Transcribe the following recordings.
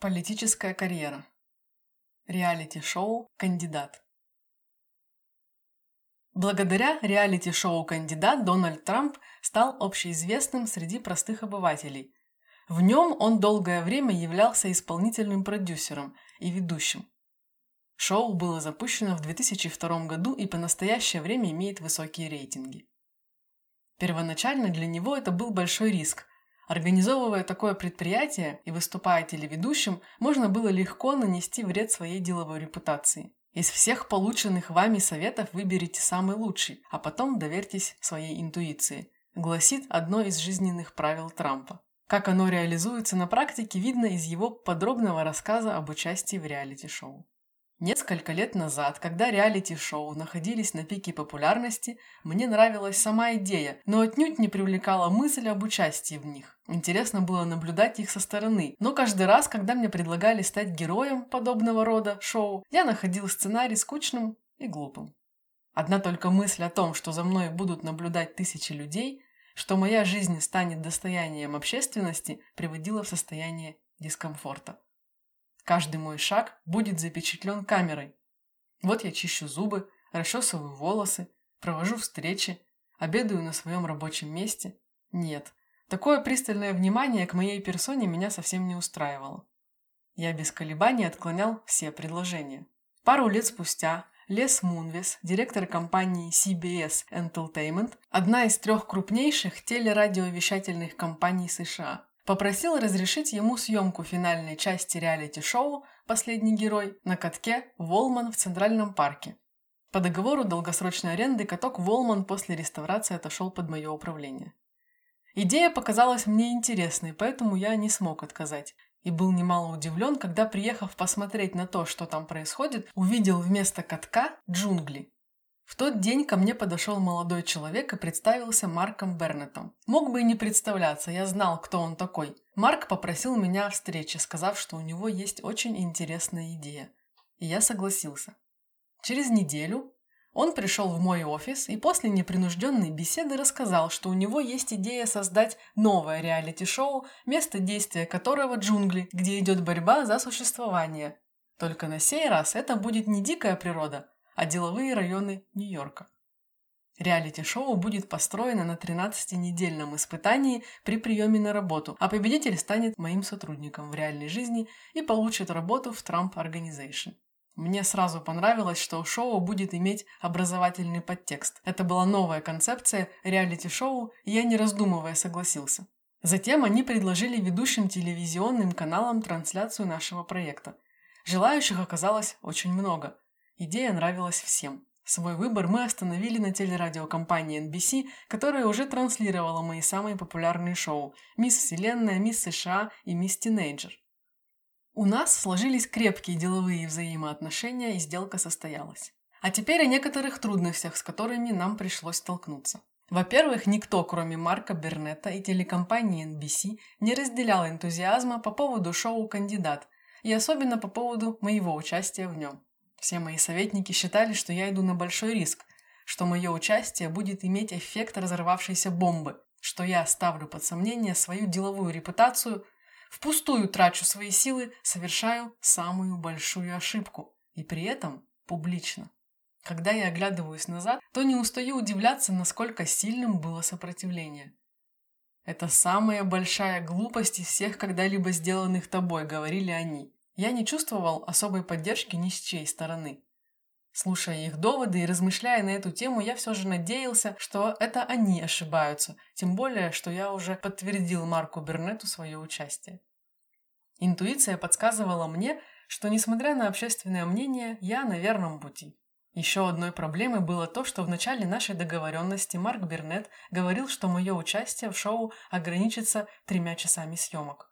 Политическая карьера. Реалити-шоу «Кандидат». Благодаря реалити-шоу «Кандидат» Дональд Трамп стал общеизвестным среди простых обывателей. В нем он долгое время являлся исполнительным продюсером и ведущим. Шоу было запущено в 2002 году и по настоящее время имеет высокие рейтинги. Первоначально для него это был большой риск, Организовывая такое предприятие и выступая телеведущим, можно было легко нанести вред своей деловой репутации. Из всех полученных вами советов выберите самый лучший, а потом доверьтесь своей интуиции, гласит одно из жизненных правил Трампа. Как оно реализуется на практике, видно из его подробного рассказа об участии в реалити-шоу. Несколько лет назад, когда реалити-шоу находились на пике популярности, мне нравилась сама идея, но отнюдь не привлекала мысль об участии в них. Интересно было наблюдать их со стороны, но каждый раз, когда мне предлагали стать героем подобного рода шоу, я находил сценарий скучным и глупым. Одна только мысль о том, что за мной будут наблюдать тысячи людей, что моя жизнь станет достоянием общественности, приводила в состояние дискомфорта. Каждый мой шаг будет запечатлен камерой. Вот я чищу зубы, расчесываю волосы, провожу встречи, обедаю на своем рабочем месте. Нет, такое пристальное внимание к моей персоне меня совсем не устраивало. Я без колебаний отклонял все предложения. Пару лет спустя Лес Мунвес, директор компании CBS Entertainment, одна из трех крупнейших телерадиовещательных компаний США, Попросил разрешить ему съемку финальной части реалити-шоу «Последний герой» на катке «Волман» в Центральном парке. По договору долгосрочной аренды каток «Волман» после реставрации отошел под мое управление. Идея показалась мне интересной, поэтому я не смог отказать. И был немало удивлен, когда, приехав посмотреть на то, что там происходит, увидел вместо катка джунгли. В тот день ко мне подошел молодой человек и представился Марком Бернетом. Мог бы и не представляться, я знал, кто он такой. Марк попросил меня о встрече, сказав, что у него есть очень интересная идея. И я согласился. Через неделю он пришел в мой офис и после непринужденной беседы рассказал, что у него есть идея создать новое реалити-шоу, место действия которого джунгли, где идет борьба за существование. Только на сей раз это будет не дикая природа, а деловые районы Нью-Йорка. Реалити-шоу будет построено на 13-недельном испытании при приеме на работу, а победитель станет моим сотрудником в реальной жизни и получит работу в Trump Organization. Мне сразу понравилось, что шоу будет иметь образовательный подтекст. Это была новая концепция реалити-шоу, и я не раздумывая согласился. Затем они предложили ведущим телевизионным каналам трансляцию нашего проекта. Желающих оказалось очень много. Идея нравилась всем. Свой выбор мы остановили на телерадиокомпании NBC, которая уже транслировала мои самые популярные шоу «Мисс Вселенная», «Мисс США» и «Мисс Тинейджер». У нас сложились крепкие деловые взаимоотношения, и сделка состоялась. А теперь о некоторых трудностях, с которыми нам пришлось столкнуться. Во-первых, никто, кроме Марка Бернета и телекомпании NBC, не разделял энтузиазма по поводу шоу «Кандидат», и особенно по поводу моего участия в нем. Все мои советники считали, что я иду на большой риск, что мое участие будет иметь эффект разорвавшейся бомбы, что я ставлю под сомнение свою деловую репутацию, впустую трачу свои силы, совершаю самую большую ошибку. И при этом публично. Когда я оглядываюсь назад, то не устаю удивляться, насколько сильным было сопротивление. «Это самая большая глупость из всех когда-либо сделанных тобой», — говорили они. Я не чувствовал особой поддержки ни с чьей стороны. Слушая их доводы и размышляя на эту тему, я все же надеялся, что это они ошибаются, тем более, что я уже подтвердил Марку Бернету свое участие. Интуиция подсказывала мне, что, несмотря на общественное мнение, я на верном пути. Еще одной проблемой было то, что в начале нашей договоренности Марк Бернет говорил, что мое участие в шоу ограничится тремя часами съемок.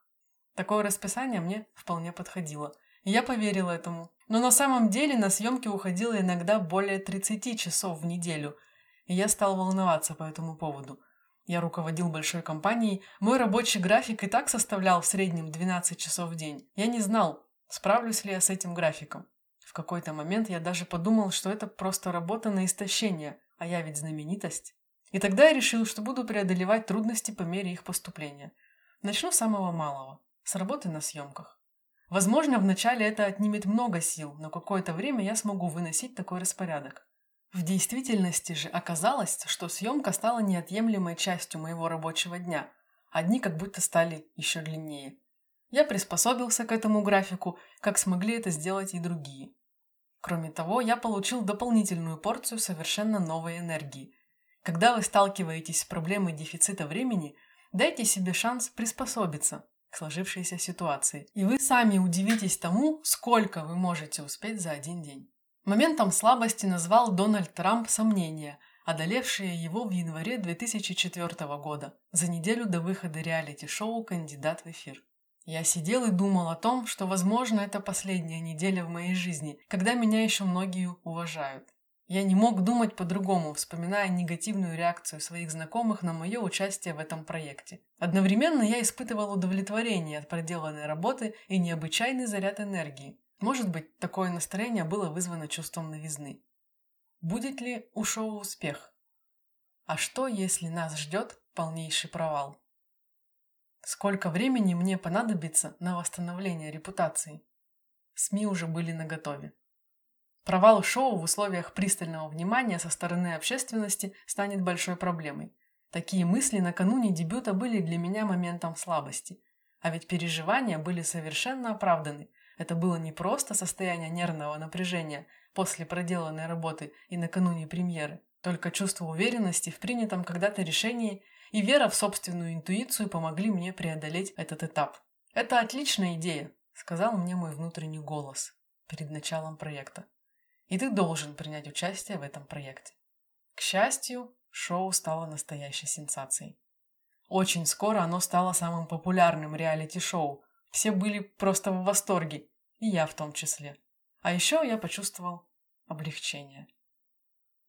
Такое расписание мне вполне подходило. Я поверила этому. Но на самом деле на съемки уходило иногда более 30 часов в неделю. И я стал волноваться по этому поводу. Я руководил большой компанией, мой рабочий график и так составлял в среднем 12 часов в день. Я не знал, справлюсь ли я с этим графиком. В какой-то момент я даже подумал, что это просто работа на истощение, а я ведь знаменитость. И тогда я решил, что буду преодолевать трудности по мере их поступления. Начну с самого малого с работы на съемках. Возможно, вначале это отнимет много сил, но какое-то время я смогу выносить такой распорядок. В действительности же оказалось, что съемка стала неотъемлемой частью моего рабочего дня. Одни как будто стали еще длиннее. Я приспособился к этому графику, как смогли это сделать и другие. Кроме того, я получил дополнительную порцию совершенно новой энергии. Когда вы сталкиваетесь с проблемой дефицита времени, дайте себе шанс приспособиться сложившейся ситуации, и вы сами удивитесь тому, сколько вы можете успеть за один день. Моментом слабости назвал Дональд Трамп сомнения, одолевшие его в январе 2004 года, за неделю до выхода реалити-шоу «Кандидат в эфир». Я сидел и думал о том, что, возможно, это последняя неделя в моей жизни, когда меня еще многие уважают. Я не мог думать по-другому, вспоминая негативную реакцию своих знакомых на мое участие в этом проекте. Одновременно я испытывал удовлетворение от проделанной работы и необычайный заряд энергии. Может быть, такое настроение было вызвано чувством новизны. Будет ли у шоу успех? А что, если нас ждет полнейший провал? Сколько времени мне понадобится на восстановление репутации? СМИ уже были наготове. Провал шоу в условиях пристального внимания со стороны общественности станет большой проблемой. Такие мысли накануне дебюта были для меня моментом слабости. А ведь переживания были совершенно оправданы. Это было не просто состояние нервного напряжения после проделанной работы и накануне премьеры, только чувство уверенности в принятом когда-то решении и вера в собственную интуицию помогли мне преодолеть этот этап. «Это отличная идея», — сказал мне мой внутренний голос перед началом проекта. «И ты должен принять участие в этом проекте». К счастью, шоу стало настоящей сенсацией. Очень скоро оно стало самым популярным реалити-шоу. Все были просто в восторге, и я в том числе. А еще я почувствовал облегчение.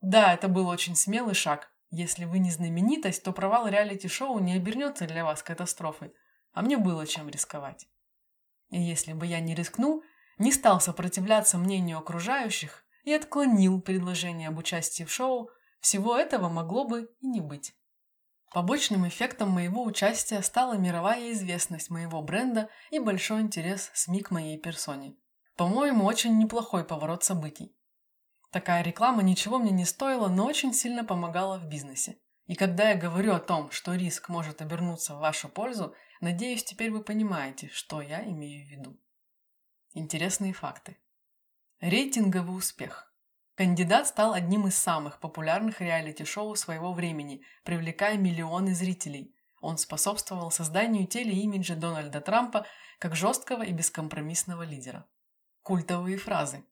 Да, это был очень смелый шаг, если вы не знаменитость, то провал реалити-шоу не обернется для вас катастрофой, а мне было чем рисковать. И если бы я не рискнул, не стал сопротивляться мнению окружающих и отклонил предложение об участии в шоу, всего этого могло бы и не быть. Побочным эффектом моего участия стала мировая известность моего бренда и большой интерес СМИ к моей персоне. По-моему, очень неплохой поворот событий. Такая реклама ничего мне не стоила, но очень сильно помогала в бизнесе. И когда я говорю о том, что риск может обернуться в вашу пользу, надеюсь, теперь вы понимаете, что я имею в виду. Интересные факты. Рейтинговый успех. Кандидат стал одним из самых популярных реалити-шоу своего времени, привлекая миллионы зрителей. Он способствовал созданию телеимиджа Дональда Трампа как жесткого и бескомпромиссного лидера. Культовые фразы.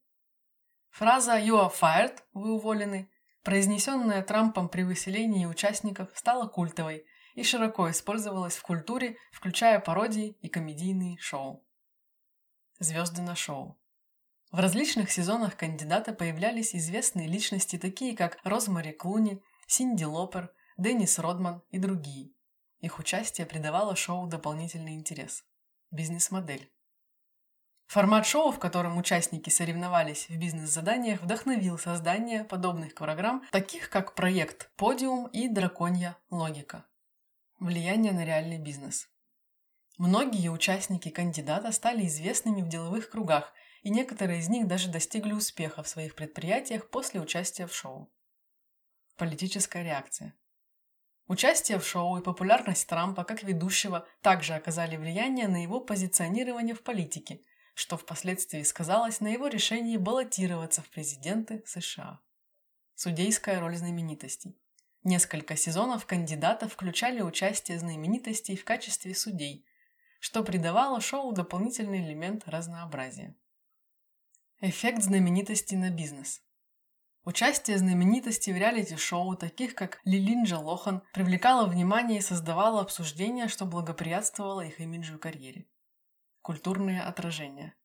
Фраза «You are fired» – «Вы уволены», произнесенная Трампом при выселении участников, стала культовой и широко использовалась в культуре, включая пародии и комедийные шоу. Звезды на шоу. В различных сезонах кандидата появлялись известные личности, такие как Розмари Клуни, Синди Лопер, Деннис Родман и другие. Их участие придавало шоу дополнительный интерес. Бизнес-модель. Формат шоу, в котором участники соревновались в бизнес-заданиях, вдохновил создание подобных программ, таких как проект «Подиум» и «Драконья логика». Влияние на реальный бизнес. Многие участники кандидата стали известными в деловых кругах, и некоторые из них даже достигли успеха в своих предприятиях после участия в шоу. Политическая реакция. Участие в шоу и популярность Трампа как ведущего также оказали влияние на его позиционирование в политике – что впоследствии сказалось на его решении баллотироваться в президенты США. Судейская роль знаменитостей. Несколько сезонов кандидата включали участие знаменитостей в качестве судей, что придавало шоу дополнительный элемент разнообразия. Эффект знаменитости на бизнес. Участие знаменитостей в реалити-шоу, таких как Лилинджа Лохан, привлекало внимание и создавало обсуждения, что благоприятствовало их имиджу карьере. Культурные отражения.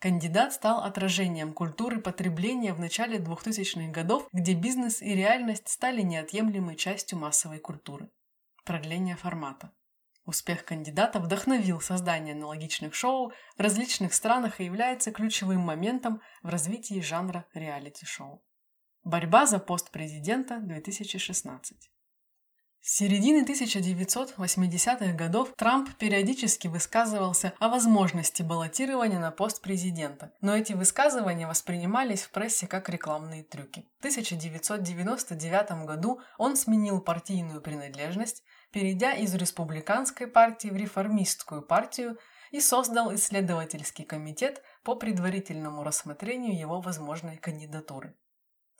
Кандидат стал отражением культуры потребления в начале 2000-х годов, где бизнес и реальность стали неотъемлемой частью массовой культуры. Продление формата. Успех кандидата вдохновил создание аналогичных шоу в различных странах и является ключевым моментом в развитии жанра реалити-шоу. Борьба за пост президента 2016. С середины 1980-х годов Трамп периодически высказывался о возможности баллотирования на пост президента, но эти высказывания воспринимались в прессе как рекламные трюки. В 1999 году он сменил партийную принадлежность, перейдя из республиканской партии в реформистскую партию и создал исследовательский комитет по предварительному рассмотрению его возможной кандидатуры.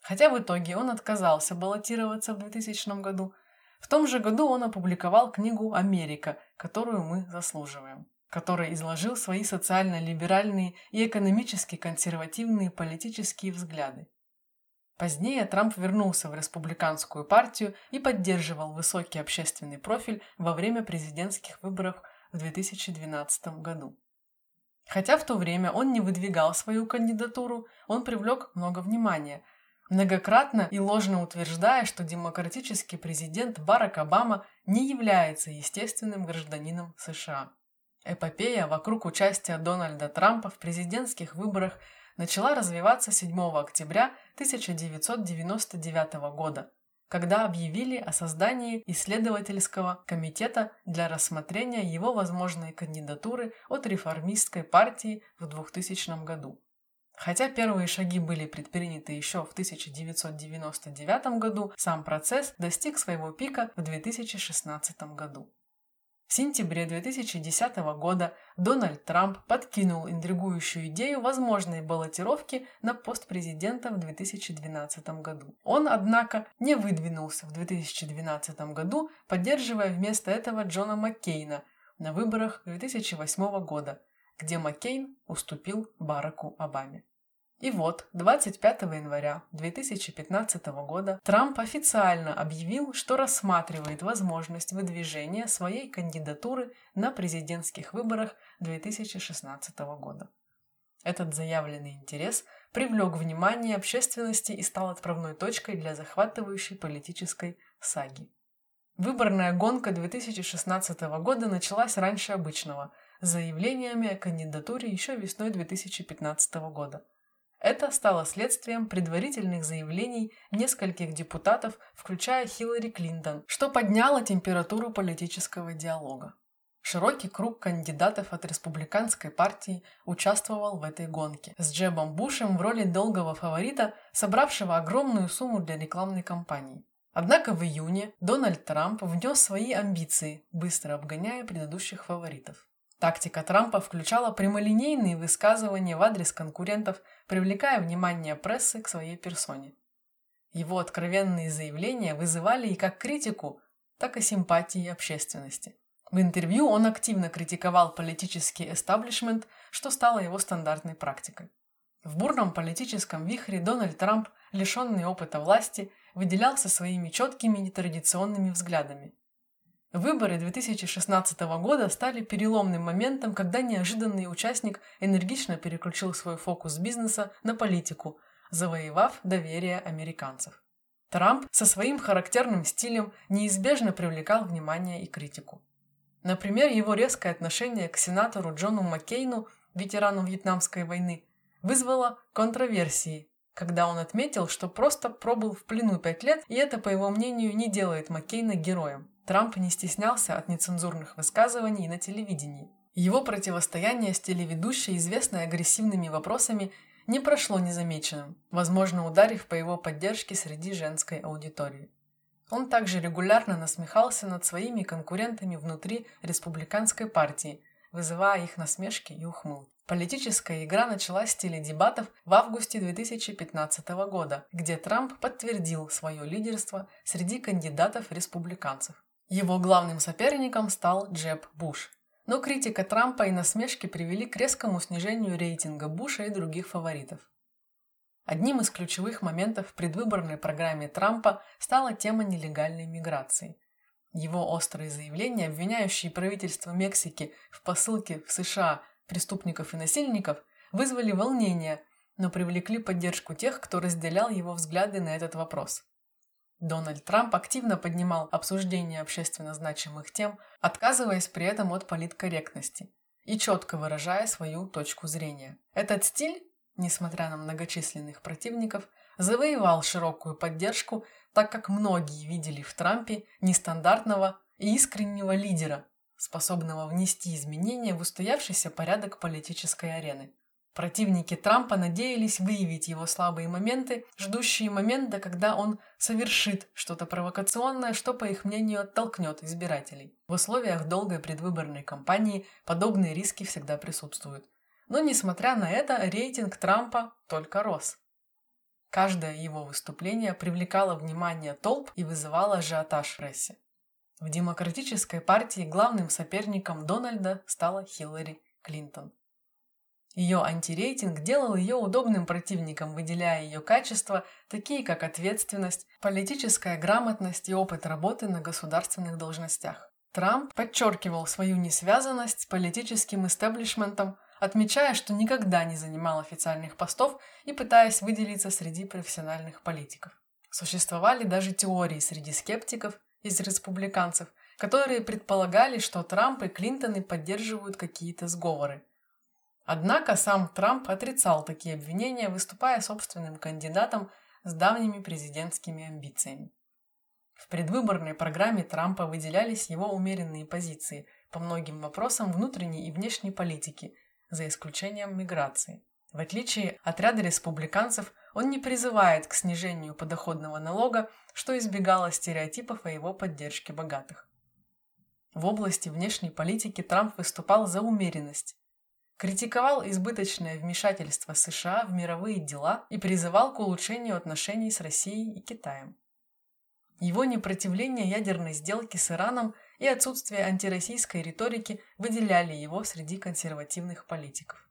Хотя в итоге он отказался баллотироваться в 2000 году – в том же году он опубликовал книгу «Америка», которую мы заслуживаем, который изложил свои социально-либеральные и экономически консервативные политические взгляды. Позднее Трамп вернулся в республиканскую партию и поддерживал высокий общественный профиль во время президентских выборов в 2012 году. Хотя в то время он не выдвигал свою кандидатуру, он привлек много внимания – многократно и ложно утверждая, что демократический президент Барак Обама не является естественным гражданином США. Эпопея вокруг участия Дональда Трампа в президентских выборах начала развиваться 7 октября 1999 года, когда объявили о создании исследовательского комитета для рассмотрения его возможной кандидатуры от реформистской партии в 2000 году. Хотя первые шаги были предприняты еще в 1999 году, сам процесс достиг своего пика в 2016 году. В сентябре 2010 года Дональд Трамп подкинул интригующую идею возможной баллотировки на пост президента в 2012 году. Он, однако, не выдвинулся в 2012 году, поддерживая вместо этого Джона Маккейна на выборах 2008 года, где Маккейн уступил Бараку Обаме. И вот, 25 января 2015 года Трамп официально объявил, что рассматривает возможность выдвижения своей кандидатуры на президентских выборах 2016 года. Этот заявленный интерес привлек внимание общественности и стал отправной точкой для захватывающей политической саги. Выборная гонка 2016 года началась раньше обычного, с заявлениями о кандидатуре еще весной 2015 года – это стало следствием предварительных заявлений нескольких депутатов, включая Хиллари Клинтон, что подняло температуру политического диалога. Широкий круг кандидатов от республиканской партии участвовал в этой гонке, с Джебом Бушем в роли долгого фаворита, собравшего огромную сумму для рекламной кампании. Однако в июне Дональд Трамп внес свои амбиции, быстро обгоняя предыдущих фаворитов. Тактика Трампа включала прямолинейные высказывания в адрес конкурентов, привлекая внимание прессы к своей персоне. Его откровенные заявления вызывали и как критику, так и симпатии общественности. В интервью он активно критиковал политический эстаблишмент, что стало его стандартной практикой. В бурном политическом вихре Дональд Трамп, лишенный опыта власти, выделялся своими четкими нетрадиционными взглядами. Выборы 2016 года стали переломным моментом, когда неожиданный участник энергично переключил свой фокус бизнеса на политику, завоевав доверие американцев. Трамп со своим характерным стилем неизбежно привлекал внимание и критику. Например, его резкое отношение к сенатору Джону Маккейну, ветерану Вьетнамской войны, вызвало контроверсии, когда он отметил, что просто пробыл в плену пять лет, и это, по его мнению, не делает Маккейна героем. Трамп не стеснялся от нецензурных высказываний на телевидении. Его противостояние с телеведущей, известной агрессивными вопросами, не прошло незамеченным, возможно, ударив по его поддержке среди женской аудитории. Он также регулярно насмехался над своими конкурентами внутри республиканской партии, вызывая их насмешки и ухмылки. Политическая игра началась в стиле дебатов в августе 2015 года, где Трамп подтвердил свое лидерство среди кандидатов-республиканцев. Его главным соперником стал Джеб Буш. Но критика Трампа и насмешки привели к резкому снижению рейтинга Буша и других фаворитов. Одним из ключевых моментов в предвыборной программе Трампа стала тема нелегальной миграции. Его острые заявления, обвиняющие правительство Мексики в посылке в США преступников и насильников, вызвали волнение, но привлекли поддержку тех, кто разделял его взгляды на этот вопрос. Дональд Трамп активно поднимал обсуждение общественно значимых тем, отказываясь при этом от политкорректности и четко выражая свою точку зрения. Этот стиль, несмотря на многочисленных противников, завоевал широкую поддержку, так как многие видели в Трампе нестандартного и искреннего лидера, способного внести изменения в устоявшийся порядок политической арены. Противники Трампа надеялись выявить его слабые моменты, ждущие момента, когда он совершит что-то провокационное, что, по их мнению, оттолкнет избирателей. В условиях долгой предвыборной кампании подобные риски всегда присутствуют. Но, несмотря на это, рейтинг Трампа только рос. Каждое его выступление привлекало внимание толп и вызывало ажиотаж в прессе. В Демократической партии главным соперником Дональда стала Хиллари Клинтон. Ее антирейтинг делал ее удобным противником, выделяя ее качества, такие как ответственность, политическая грамотность и опыт работы на государственных должностях. Трамп подчеркивал свою несвязанность с политическим истеблишментом, отмечая, что никогда не занимал официальных постов и пытаясь выделиться среди профессиональных политиков. Существовали даже теории среди скептиков из республиканцев, которые предполагали, что Трамп и Клинтоны поддерживают какие-то сговоры. Однако сам Трамп отрицал такие обвинения, выступая собственным кандидатом с давними президентскими амбициями. В предвыборной программе Трампа выделялись его умеренные позиции по многим вопросам внутренней и внешней политики, за исключением миграции. В отличие от ряда республиканцев, он не призывает к снижению подоходного налога, что избегало стереотипов о его поддержке богатых. В области внешней политики Трамп выступал за умеренность, критиковал избыточное вмешательство США в мировые дела и призывал к улучшению отношений с Россией и Китаем. Его непротивление ядерной сделке с Ираном и отсутствие антироссийской риторики выделяли его среди консервативных политиков.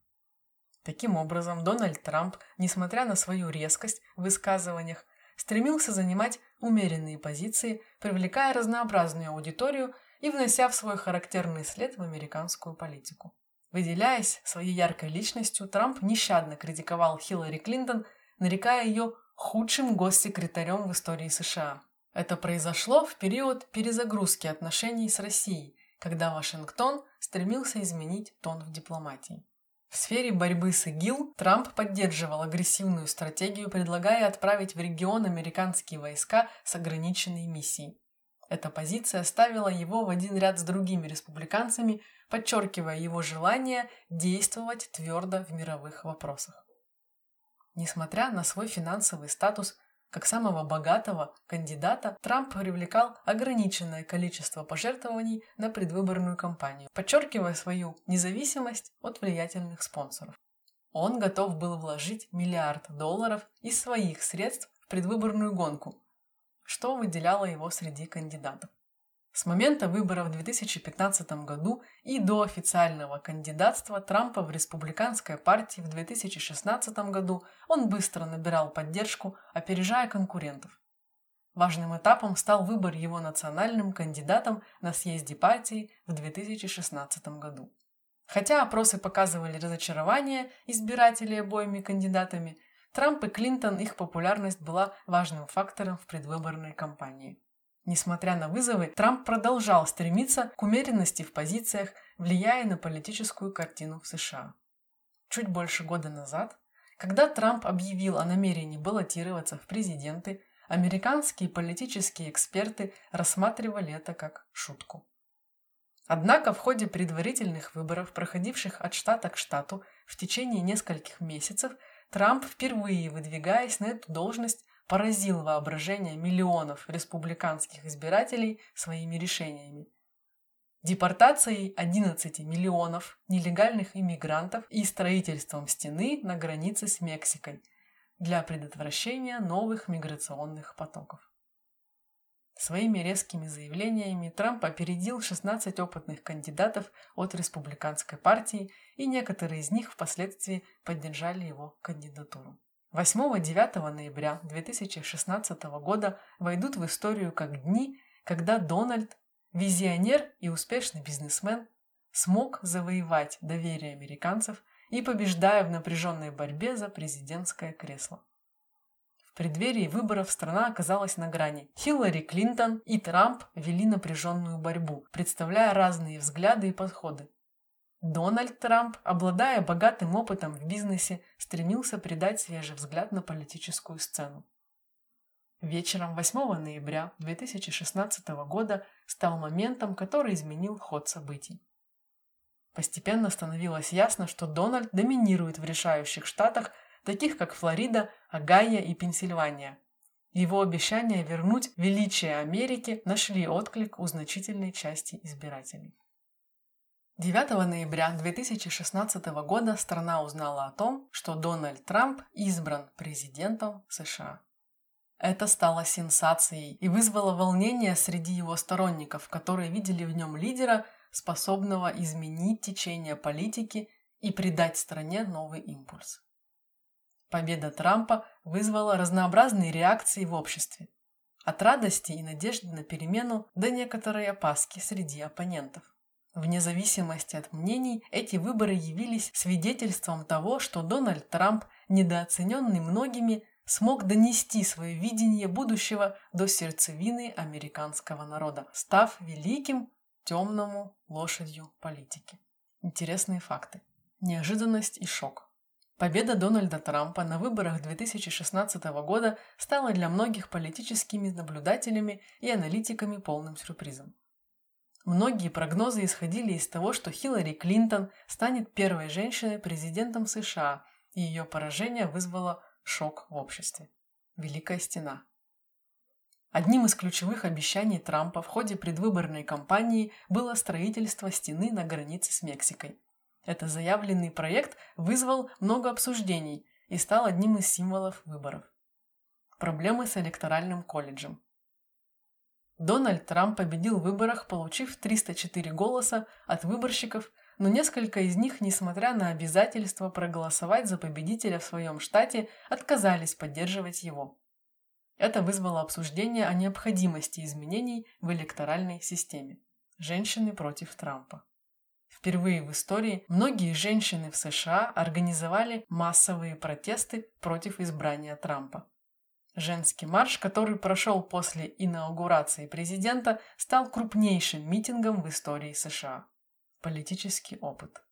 Таким образом, Дональд Трамп, несмотря на свою резкость в высказываниях, стремился занимать умеренные позиции, привлекая разнообразную аудиторию и внося в свой характерный след в американскую политику. Выделяясь своей яркой личностью, Трамп нещадно критиковал Хиллари Клинтон, нарекая ее худшим госсекретарем в истории США. Это произошло в период перезагрузки отношений с Россией, когда Вашингтон стремился изменить тон в дипломатии. В сфере борьбы с ИГИЛ Трамп поддерживал агрессивную стратегию, предлагая отправить в регион американские войска с ограниченной миссией. Эта позиция ставила его в один ряд с другими республиканцами, подчеркивая его желание действовать твердо в мировых вопросах. Несмотря на свой финансовый статус, как самого богатого кандидата, Трамп привлекал ограниченное количество пожертвований на предвыборную кампанию, подчеркивая свою независимость от влиятельных спонсоров. Он готов был вложить миллиард долларов из своих средств в предвыборную гонку, что выделяло его среди кандидатов. С момента выборов в 2015 году и до официального кандидатства Трампа в республиканской партии в 2016 году он быстро набирал поддержку, опережая конкурентов. Важным этапом стал выбор его национальным кандидатом на съезде партии в 2016 году. Хотя опросы показывали разочарование избирателей обоими кандидатами, Трамп и Клинтон их популярность была важным фактором в предвыборной кампании. Несмотря на вызовы, Трамп продолжал стремиться к умеренности в позициях, влияя на политическую картину в США. Чуть больше года назад, когда Трамп объявил о намерении баллотироваться в президенты, американские политические эксперты рассматривали это как шутку. Однако в ходе предварительных выборов, проходивших от штата к штату в течение нескольких месяцев, Трамп, впервые выдвигаясь на эту должность, поразил воображение миллионов республиканских избирателей своими решениями. Депортацией 11 миллионов нелегальных иммигрантов и строительством стены на границе с Мексикой для предотвращения новых миграционных потоков. Своими резкими заявлениями Трамп опередил 16 опытных кандидатов от республиканской партии, и некоторые из них впоследствии поддержали его кандидатуру. 8-9 ноября 2016 года войдут в историю как дни, когда Дональд, визионер и успешный бизнесмен, смог завоевать доверие американцев и побеждая в напряженной борьбе за президентское кресло преддверии выборов страна оказалась на грани. Хиллари Клинтон и Трамп вели напряженную борьбу, представляя разные взгляды и подходы. Дональд Трамп, обладая богатым опытом в бизнесе, стремился придать свежий взгляд на политическую сцену. Вечером 8 ноября 2016 года стал моментом, который изменил ход событий. Постепенно становилось ясно, что Дональд доминирует в решающих штатах, таких как Флорида, Огайо и Пенсильвания. Его обещания вернуть величие Америки нашли отклик у значительной части избирателей. 9 ноября 2016 года страна узнала о том, что Дональд Трамп избран президентом США. Это стало сенсацией и вызвало волнение среди его сторонников, которые видели в нем лидера, способного изменить течение политики и придать стране новый импульс. Победа Трампа вызвала разнообразные реакции в обществе. От радости и надежды на перемену до некоторой опаски среди оппонентов. Вне зависимости от мнений, эти выборы явились свидетельством того, что Дональд Трамп, недооцененный многими, смог донести свое видение будущего до сердцевины американского народа, став великим темному лошадью политики. Интересные факты. Неожиданность и шок. Победа Дональда Трампа на выборах 2016 года стала для многих политическими наблюдателями и аналитиками полным сюрпризом. Многие прогнозы исходили из того, что Хиллари Клинтон станет первой женщиной президентом США, и ее поражение вызвало шок в обществе. Великая стена. Одним из ключевых обещаний Трампа в ходе предвыборной кампании было строительство стены на границе с Мексикой. Этот заявленный проект вызвал много обсуждений и стал одним из символов выборов. Проблемы с электоральным колледжем. Дональд Трамп победил в выборах, получив 304 голоса от выборщиков – но несколько из них, несмотря на обязательство проголосовать за победителя в своем штате, отказались поддерживать его. Это вызвало обсуждение о необходимости изменений в электоральной системе. Женщины против Трампа. Впервые в истории многие женщины в США организовали массовые протесты против избрания Трампа. Женский марш, который прошел после инаугурации президента, стал крупнейшим митингом в истории США. Политический опыт.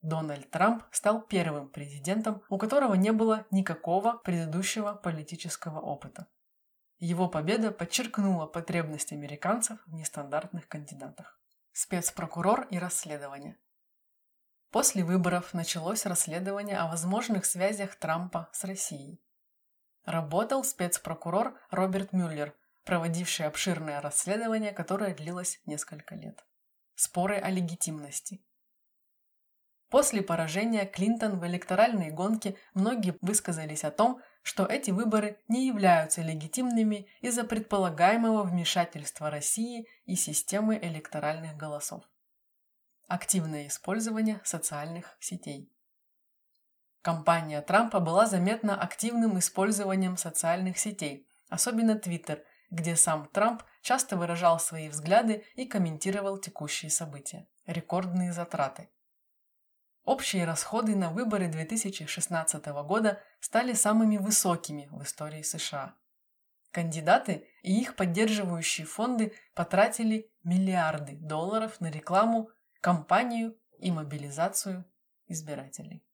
Дональд Трамп стал первым президентом, у которого не было никакого предыдущего политического опыта. Его победа подчеркнула потребность американцев в нестандартных кандидатах. Спецпрокурор и расследование. После выборов началось расследование о возможных связях Трампа с Россией. Работал спецпрокурор Роберт Мюллер, проводивший обширное расследование, которое длилось несколько лет. Споры о легитимности. После поражения Клинтон в электоральной гонке многие высказались о том, что эти выборы не являются легитимными из-за предполагаемого вмешательства России и системы электоральных голосов. Активное использование социальных сетей. Компания Трампа была заметна активным использованием социальных сетей, особенно Твиттер, где сам Трамп часто выражал свои взгляды и комментировал текущие события. Рекордные затраты. Общие расходы на выборы 2016 года стали самыми высокими в истории США. Кандидаты и их поддерживающие фонды потратили миллиарды долларов на рекламу, кампанию и мобилизацию избирателей.